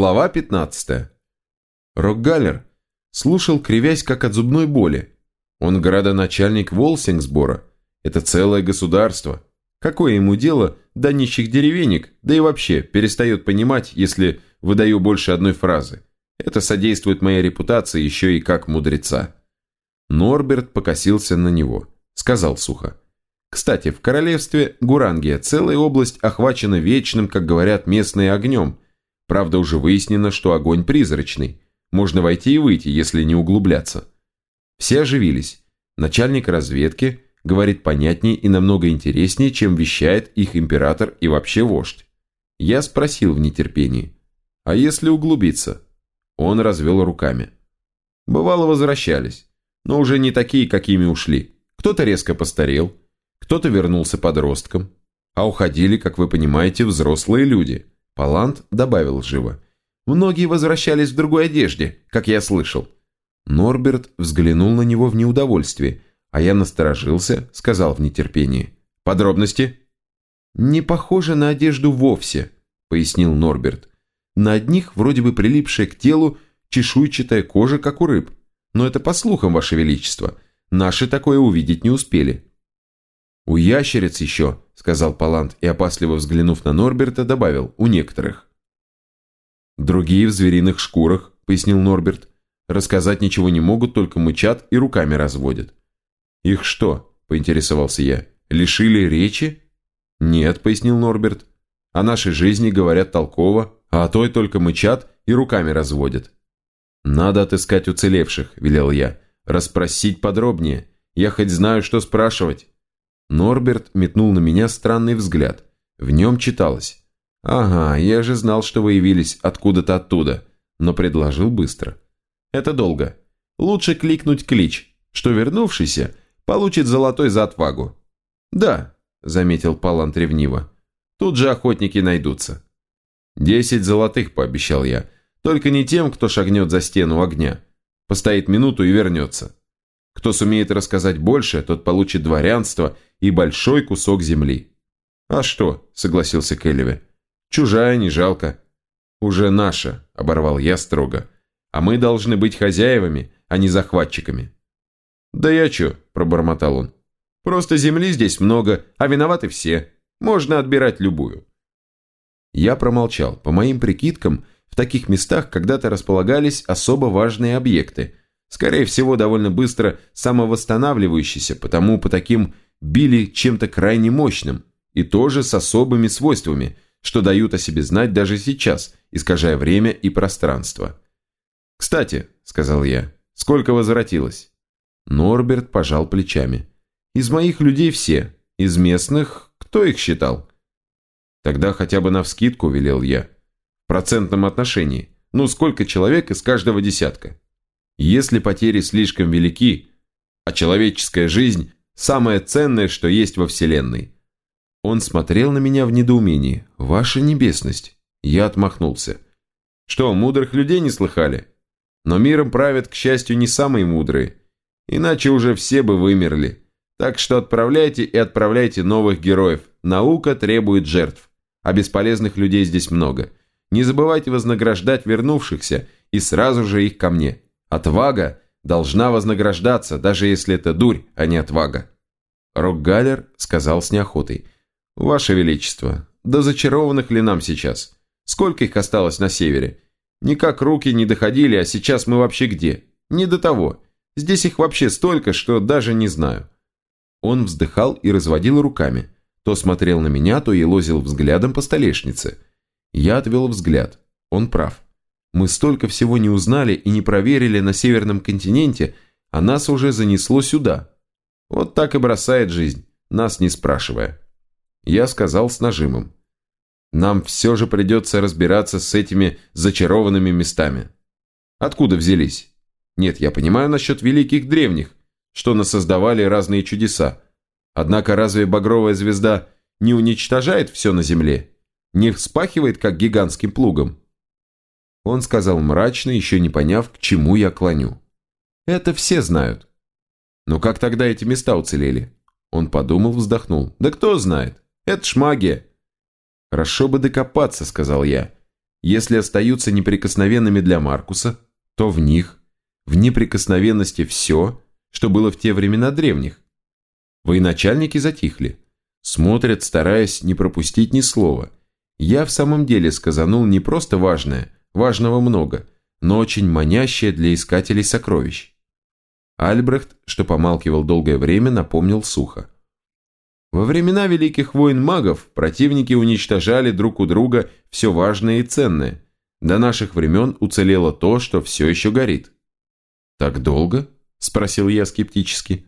Глава 15. Рокгаллер слушал, кривясь как от зубной боли. Он градоначальник Волсингсбора. Это целое государство. Какое ему дело до нищих деревенек, да и вообще перестает понимать, если выдаю больше одной фразы. Это содействует моей репутации еще и как мудреца. Норберт покосился на него. Сказал сухо. Кстати, в королевстве Гурангия целая область охвачена вечным, как говорят местные, огнем. Правда, уже выяснено, что огонь призрачный. Можно войти и выйти, если не углубляться. Все оживились. Начальник разведки говорит понятнее и намного интереснее, чем вещает их император и вообще вождь. Я спросил в нетерпении. А если углубиться? Он развел руками. Бывало возвращались, но уже не такие, какими ушли. Кто-то резко постарел, кто-то вернулся подростком, а уходили, как вы понимаете, взрослые люди. Палант добавил живо. Многие возвращались в другой одежде, как я слышал. Норберт взглянул на него в неудовольствие, а я насторожился, сказал в нетерпении. «Подробности?» «Не похоже на одежду вовсе», — пояснил Норберт. «На одних вроде бы прилипшая к телу чешуйчатая кожа, как у рыб. Но это по слухам, Ваше Величество. Наши такое увидеть не успели. «У ящериц еще», — сказал Палант и, опасливо взглянув на Норберта, добавил «у некоторых». «Другие в звериных шкурах», — пояснил Норберт. «Рассказать ничего не могут, только мычат и руками разводят». «Их что?» — поинтересовался я. «Лишили речи?» «Нет», — пояснил Норберт. «О нашей жизни говорят толково, а о той только мычат и руками разводят». «Надо отыскать уцелевших», — велел я. «Расспросить подробнее. Я хоть знаю, что спрашивать». Норберт метнул на меня странный взгляд. В нем читалось. «Ага, я же знал, что вы явились откуда-то оттуда», но предложил быстро. «Это долго. Лучше кликнуть клич, что вернувшийся получит золотой за отвагу». «Да», — заметил Палант ревниво. «Тут же охотники найдутся». «Десять золотых», — пообещал я. «Только не тем, кто шагнет за стену огня. Постоит минуту и вернется». Кто сумеет рассказать больше, тот получит дворянство и большой кусок земли. «А что?» – согласился Келлеве. «Чужая, не жалко». «Уже наша», – оборвал я строго. «А мы должны быть хозяевами, а не захватчиками». «Да я чё?» – пробормотал он. «Просто земли здесь много, а виноваты все. Можно отбирать любую». Я промолчал. По моим прикидкам, в таких местах когда-то располагались особо важные объекты – Скорее всего, довольно быстро самовосстанавливающийся, потому по таким били чем-то крайне мощным и тоже с особыми свойствами, что дают о себе знать даже сейчас, искажая время и пространство. «Кстати», — сказал я, — «сколько возвратилось?» Норберт пожал плечами. «Из моих людей все. Из местных, кто их считал?» «Тогда хотя бы навскидку», — велел я. «В процентном отношении. Ну, сколько человек из каждого десятка?» Если потери слишком велики, а человеческая жизнь – самое ценное, что есть во Вселенной. Он смотрел на меня в недоумении. «Ваша небесность!» Я отмахнулся. «Что, мудрых людей не слыхали? Но миром правят, к счастью, не самые мудрые. Иначе уже все бы вымерли. Так что отправляйте и отправляйте новых героев. Наука требует жертв. А бесполезных людей здесь много. Не забывайте вознаграждать вернувшихся и сразу же их ко мне. Отвага должна вознаграждаться, даже если это дурь, а не отвага. Рокгалер сказал с неохотой. «Ваше Величество, да зачарованных ли нам сейчас? Сколько их осталось на севере? Никак руки не доходили, а сейчас мы вообще где? Не до того. Здесь их вообще столько, что даже не знаю». Он вздыхал и разводил руками. То смотрел на меня, то елозил взглядом по столешнице. Я отвел взгляд. Он прав. Мы столько всего не узнали и не проверили на Северном континенте, а нас уже занесло сюда. Вот так и бросает жизнь, нас не спрашивая. Я сказал с нажимом. Нам все же придется разбираться с этими зачарованными местами. Откуда взялись? Нет, я понимаю насчет великих древних, что насоздавали разные чудеса. Однако разве багровая звезда не уничтожает все на Земле? Не вспахивает, как гигантским плугом? Он сказал мрачно, еще не поняв, к чему я клоню. «Это все знают». «Но как тогда эти места уцелели?» Он подумал, вздохнул. «Да кто знает? Это ж магия». «Хорошо бы докопаться», — сказал я. Если остаются неприкосновенными для Маркуса, то в них, в неприкосновенности все, что было в те времена древних. Военачальники затихли, смотрят, стараясь не пропустить ни слова. Я в самом деле сказанул не просто важное, важного много, но очень манящее для искателей сокровищ. Альбрехт, что помалкивал долгое время, напомнил сухо. Во времена великих войн магов противники уничтожали друг у друга все важное и ценное. До наших времен уцелело то, что все еще горит. «Так долго?» – спросил я скептически.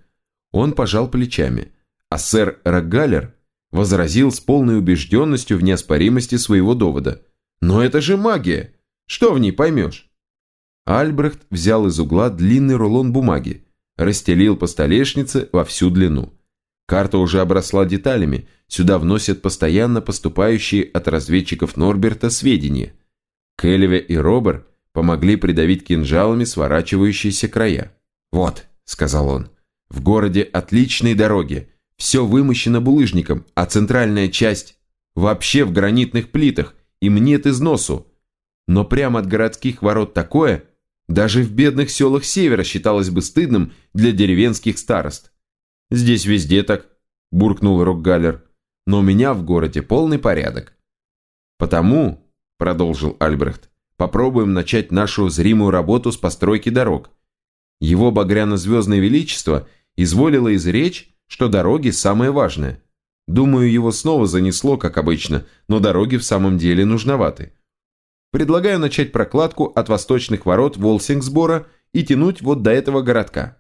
Он пожал плечами, а сэр Рогалер возразил с полной убежденностью в неоспоримости своего довода. «Но это же магия! Что в ней поймешь?» Альбрехт взял из угла длинный рулон бумаги, расстелил по столешнице во всю длину. Карта уже обросла деталями, сюда вносят постоянно поступающие от разведчиков Норберта сведения. Келеве и Робер помогли придавить кинжалами сворачивающиеся края. «Вот», — сказал он, — «в городе отличные дороги, все вымощено булыжником, а центральная часть вообще в гранитных плитах, им нет износу. Но прямо от городских ворот такое, даже в бедных селах севера считалось бы стыдным для деревенских старост. «Здесь везде так», – буркнул Рокгаллер. «Но у меня в городе полный порядок». «Потому», – продолжил Альбрехт, – «попробуем начать нашу зримую работу с постройки дорог. Его багряно-звездное величество изволило изречь, что дороги самое важное. Думаю, его снова занесло, как обычно, но дороги в самом деле нужноваты. Предлагаю начать прокладку от восточных ворот Волсингсбора и тянуть вот до этого городка».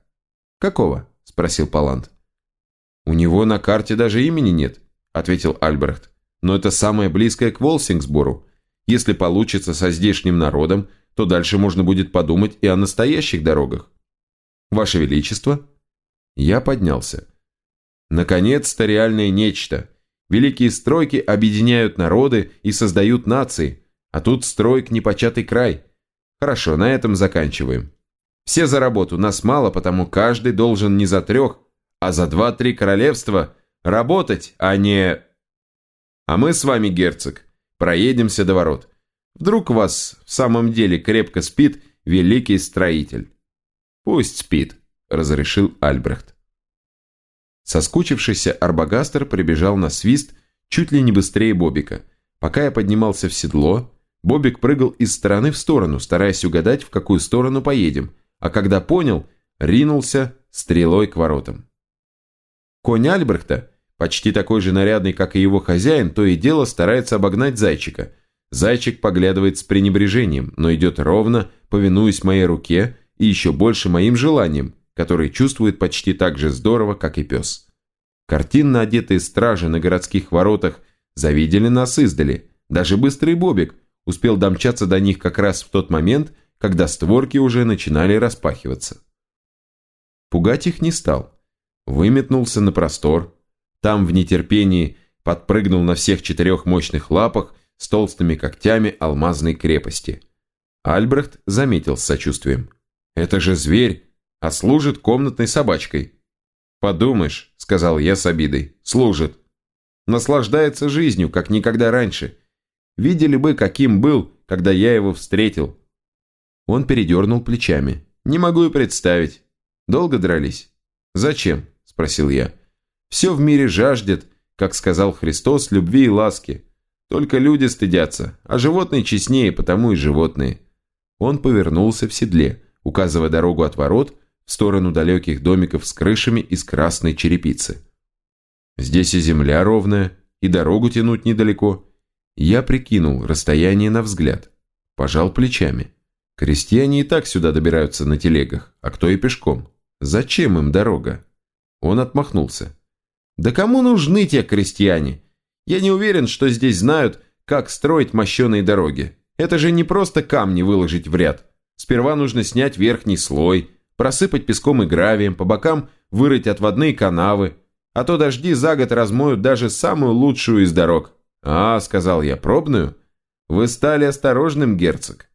«Какого?» – спросил Палант. «У него на карте даже имени нет», – ответил Альбрехт. «Но это самое близкое к Волсингсбору. Если получится со здешним народом, то дальше можно будет подумать и о настоящих дорогах». «Ваше Величество?» Я поднялся. Наконец-то реальное нечто. Великие стройки объединяют народы и создают нации, а тут строек непочатый край. Хорошо, на этом заканчиваем. Все за работу, нас мало, потому каждый должен не за трех, а за два-три королевства работать, а не... А мы с вами, герцог, проедемся до ворот. Вдруг вас в самом деле крепко спит великий строитель. Пусть спит, разрешил Альбрехт. Соскучившийся Арбагастер прибежал на свист чуть ли не быстрее Бобика. Пока я поднимался в седло, Бобик прыгал из стороны в сторону, стараясь угадать, в какую сторону поедем, а когда понял, ринулся стрелой к воротам. Конь Альбрехта, почти такой же нарядный, как и его хозяин, то и дело старается обогнать зайчика. Зайчик поглядывает с пренебрежением, но идет ровно, повинуясь моей руке и еще больше моим желаниям, которые чувствует почти так же здорово, как и пес. Картинно одетые стражи на городских воротах завидели нас издали. Даже быстрый Бобик успел домчаться до них как раз в тот момент, когда створки уже начинали распахиваться. Пугать их не стал выметнулся на простор. Там в нетерпении подпрыгнул на всех четырех мощных лапах с толстыми когтями алмазной крепости. Альбрехт заметил с сочувствием. «Это же зверь, а служит комнатной собачкой». «Подумаешь», — сказал я с обидой, — «служит. Наслаждается жизнью, как никогда раньше. Видели бы, каким был, когда я его встретил». Он передернул плечами. «Не могу и представить. Долго дрались?» «Зачем?» спросил я. «Все в мире жаждет, как сказал Христос, любви и ласки. Только люди стыдятся, а животные честнее, потому и животные». Он повернулся в седле, указывая дорогу от ворот в сторону далеких домиков с крышами из красной черепицы. «Здесь и земля ровная, и дорогу тянуть недалеко». Я прикинул расстояние на взгляд. Пожал плечами. Крестьяне и так сюда добираются на телегах, а кто и пешком. Зачем им дорога? Он отмахнулся. «Да кому нужны те крестьяне? Я не уверен, что здесь знают, как строить мощеные дороги. Это же не просто камни выложить в ряд. Сперва нужно снять верхний слой, просыпать песком и гравием, по бокам вырыть отводные канавы, а то дожди за год размоют даже самую лучшую из дорог. «А», — сказал я, — «пробную?» «Вы стали осторожным, герцог».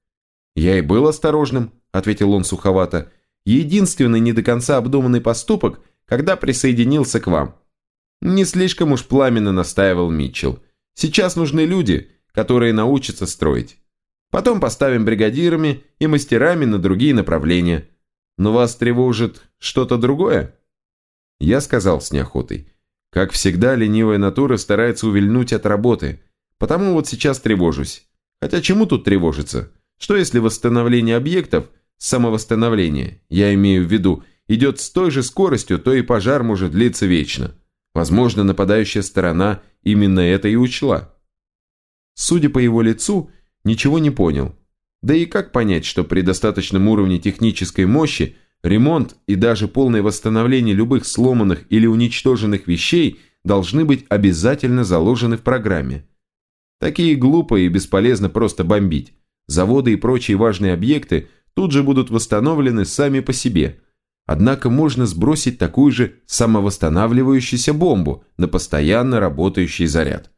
«Я и был осторожным», — ответил он суховато. «Единственный не до конца обдуманный поступок — когда присоединился к вам. Не слишком уж пламенно настаивал Митчелл. Сейчас нужны люди, которые научатся строить. Потом поставим бригадирами и мастерами на другие направления. Но вас тревожит что-то другое?» Я сказал с неохотой. Как всегда, ленивая натура старается увильнуть от работы, потому вот сейчас тревожусь. Хотя чему тут тревожиться? Что если восстановление объектов, самовосстановление, я имею в виду, идет с той же скоростью, то и пожар может длиться вечно. Возможно, нападающая сторона именно это и учла. Судя по его лицу, ничего не понял. Да и как понять, что при достаточном уровне технической мощи ремонт и даже полное восстановление любых сломанных или уничтоженных вещей должны быть обязательно заложены в программе. Такие глупо и бесполезно просто бомбить. Заводы и прочие важные объекты тут же будут восстановлены сами по себе. Однако можно сбросить такую же самовосстанавливающуюся бомбу на постоянно работающий заряд.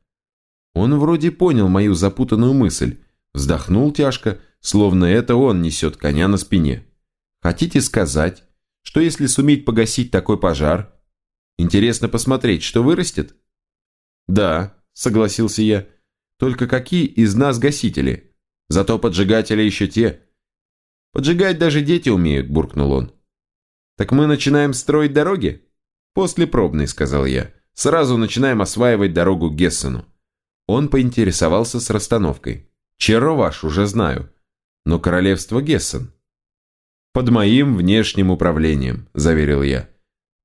Он вроде понял мою запутанную мысль, вздохнул тяжко, словно это он несет коня на спине. Хотите сказать, что если суметь погасить такой пожар, интересно посмотреть, что вырастет? Да, согласился я. Только какие из нас гасители? Зато поджигатели еще те. Поджигать даже дети умеют, буркнул он. Так мы начинаем строить дороги? После пробной, сказал я. Сразу начинаем осваивать дорогу к Гессену. Он поинтересовался с расстановкой. Черо ваш уже знаю, но королевство Гессен. Под моим внешним управлением, заверил я.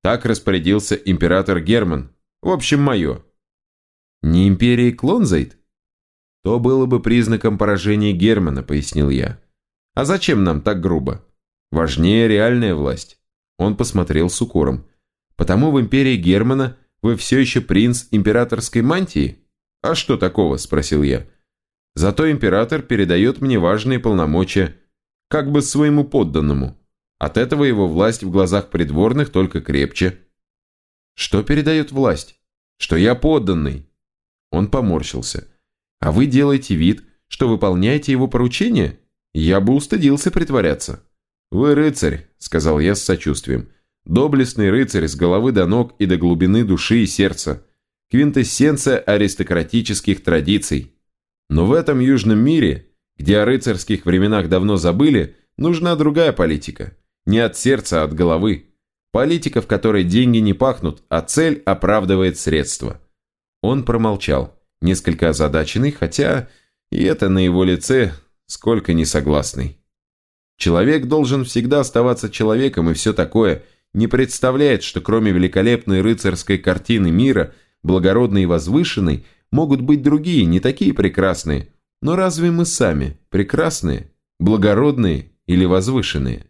Так распорядился император Герман. В общем, мое. Не империи Клонзайт? То было бы признаком поражения Германа, пояснил я. А зачем нам так грубо? Важнее реальная власть. Он посмотрел с укором. Потому в империи Германа вы все еще принц императорской мантии? «А что такого?» – спросил я. «Зато император передает мне важные полномочия, как бы своему подданному. От этого его власть в глазах придворных только крепче». «Что передает власть? Что я подданный?» Он поморщился. «А вы делаете вид, что выполняете его поручение? Я бы устыдился притворяться». «Вы рыцарь», – сказал я с сочувствием. «Доблестный рыцарь с головы до ног и до глубины души и сердца квинтэссенция аристократических традиций. Но в этом южном мире, где о рыцарских временах давно забыли, нужна другая политика. Не от сердца, а от головы. Политика, в которой деньги не пахнут, а цель оправдывает средства. Он промолчал, несколько озадаченный, хотя и это на его лице сколько несогласный. Человек должен всегда оставаться человеком и все такое, не представляет, что кроме великолепной рыцарской картины мира – благородной и возвышенной, могут быть другие, не такие прекрасные. Но разве мы сами прекрасные, благородные или возвышенные?